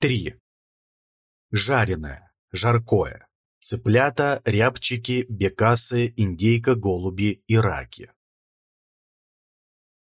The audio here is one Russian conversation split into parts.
3. Жареное, жаркое. Цыплята, рябчики, бекасы, индейка, голуби и раки.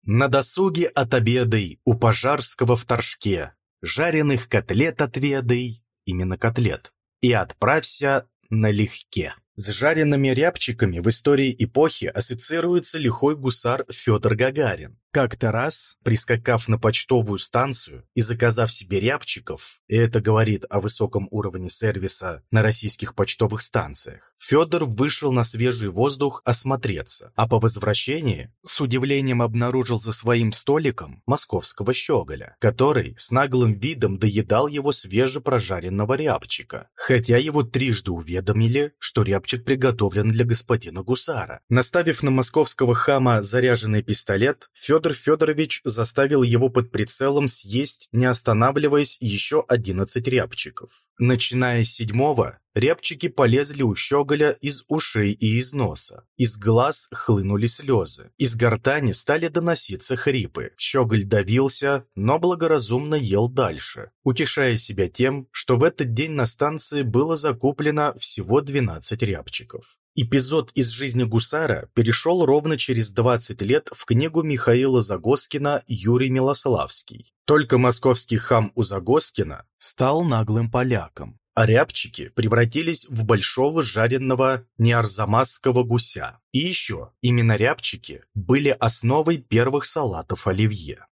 На досуге отобедай у Пожарского в Торжке, жареных котлет отведай, именно котлет, и отправься налегке. С жареными рябчиками в истории эпохи ассоциируется лихой гусар Федор Гагарин. Как-то раз, прискакав на почтовую станцию и заказав себе рябчиков, и это говорит о высоком уровне сервиса на российских почтовых станциях, Федор вышел на свежий воздух осмотреться, а по возвращении с удивлением обнаружил за своим столиком московского щеголя, который с наглым видом доедал его свежепрожаренного рябчика, хотя его трижды уведомили, что рябчик приготовлен для господина гусара. Наставив на московского хама заряженный пистолет, Федор Федор Федорович заставил его под прицелом съесть, не останавливаясь, еще 11 рябчиков. Начиная с седьмого, рябчики полезли у щеголя из ушей и из носа. Из глаз хлынули слезы. Из гортани стали доноситься хрипы. Щеголь давился, но благоразумно ел дальше, утешая себя тем, что в этот день на станции было закуплено всего 12 рябчиков. Эпизод из жизни гусара перешел ровно через 20 лет в книгу Михаила Загоскина «Юрий Милославский». Только московский хам у Загоскина стал наглым поляком, а рябчики превратились в большого жареного неарзамасского гуся. И еще, именно рябчики были основой первых салатов оливье.